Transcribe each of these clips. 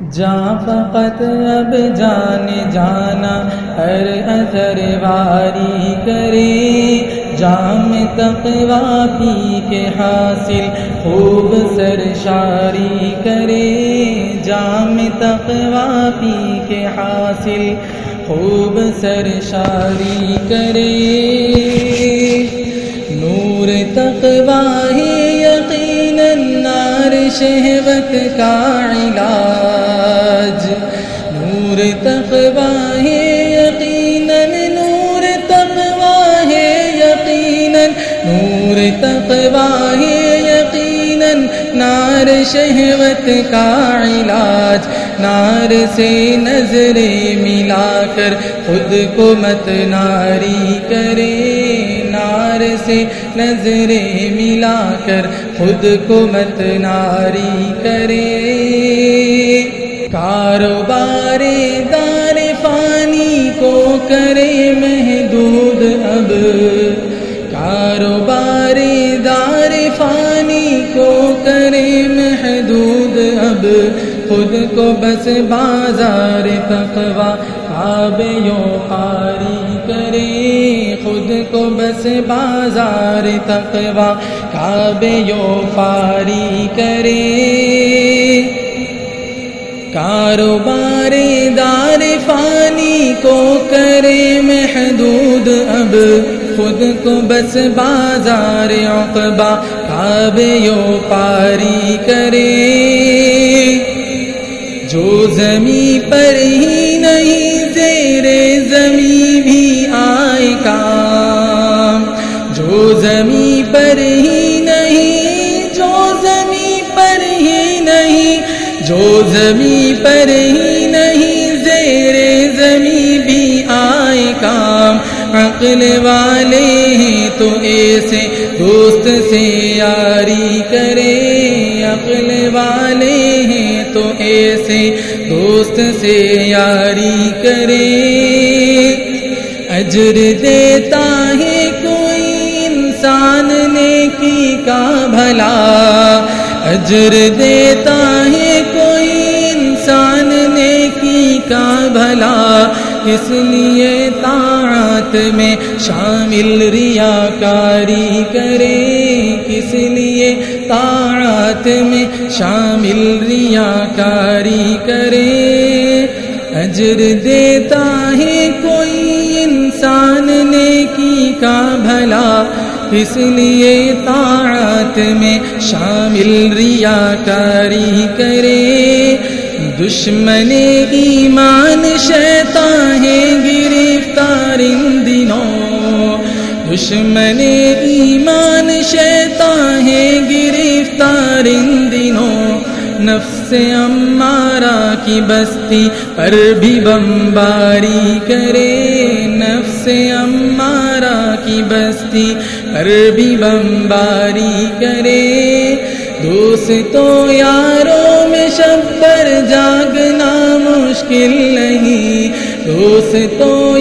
جا فقط اب جان جانا، ہر اثر واری کرے۔ جام تقوا پی کے حاصل، خوب سرشاری کرے۔ جام تقوا پی کے حاصل، خوب سرشاری کرے۔ نور تقوا شہوت کا علاج۔ نور تقوا ہے یقیناً، نور تقوا ہے یقیناً۔ نور تقوا ہے یقیناً۔ نار شہوت کا علاج۔ نار سے نظریں ملا کر خود کو مت ناری کرے نار سے نظریں ملا کر خود کو مت ناری کرے۔ کاروبار دار فانی کو کرے محدود اب۔ کاروبار دار فانی کو کرے محدود اب۔ خود کو بس بازار تقوا کعبیوں پاری کرے خود کو بس بازار تقوا کعبیوں پاری کرے کاروبار دار فانی کو کرے محدود اب۔ خود کو بس بازار عقبہ کعبیوں پاری کرے جو زمیں پر ہی نہیں، زیر زمیں بھی آئے کام۔ جو زمیں پر ہی نہیں، جو زمیں پر ہی نہیں، جو زمیں پر ہی نہیں، زیر زمیں بھی آئے کام۔ عقل والے ہیں تو ایسے دوست سے یاری کرے عقل والے ہیں سے دوست سے یاری کرے۔ اجر دیتا ہے کوئی انسان نیکی کا بھلا۔ اجر دیتا ہے کوئی انسان نیکی کا بھلا۔ اس لیے طاعت میں شامل ریاکاری کرے۔ اس لیے طاعت میں شامل ریاکاری کرے۔ اجر دیتا ہے کوئی انسان نیکی کا بھلا۔ اس لیے طاعت میں شامل ریاکاری کرے۔ دشمن ایمان شیطان دنوں دشمن ایمان شیطان ہے، گرفتار ان دنوں۔ نفس امارہ کی بستی پر بھی بمباری کرے۔ نفس امارہ کی بستی پر بھی بمباری کرے۔ دوستوں یاروں میں شبر جاگنا مشکل نہیں۔ دوستوں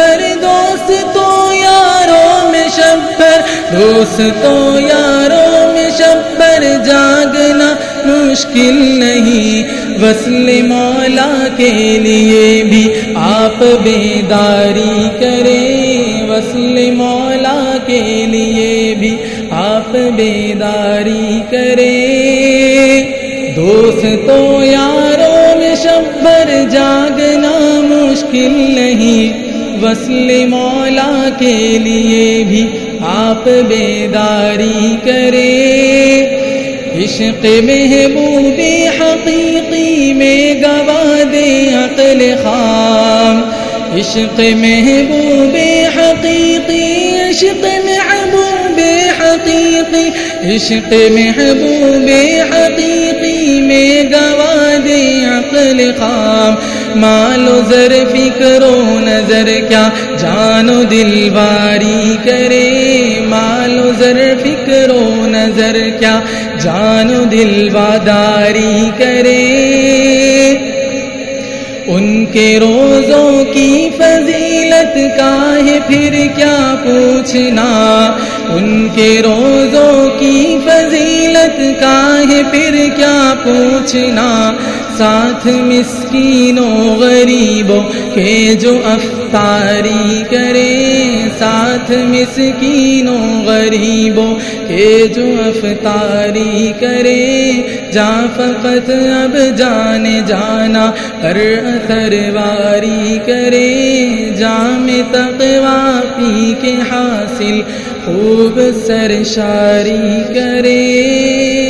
شبر دوستوں یاروں میں شبر، دوستوں یاروں میں شبر، جاگنا مشکل نہیں۔ وصل مولا کے لیے بھی آپ بیداری کریں۔ وصل مولا کے لیے بھی آپ بیداری کریں۔ دوستوں یاروں میں شبر، جاگنا مشکل نہیں۔ وصل مولا کے لیے بھی آپ بیداری کریں عشق محبوب حقیقی میں گوا دے عقل خام۔ عشق محبوب حقیقی، عشق محبوب حقیقی۔ عشق محبوب حقیقی میں گوا دے عقل خام۔ مالو زر فکر و نظر کیا۔ جانو دل باری کرے۔ مالو زر فکر و نظر کیا۔ جانو دل واداری کرے۔ ان کے روزوں کی فضیلت کا ہے پھر کیا پوچھنا۔ ان کے روزوں کی فضیلت کا ہے پھر کیا پوچھنا؟ ساتھ مسکینوں، غریبوں کے جو افطاری کرے ساتھ مسکینوں، غریبوں کے جو افطاری کرے جا فقط اب جانے جانا، ہر اثر واری کرے جام تقوا پی کے حاصل خوب سرشاری کرے۔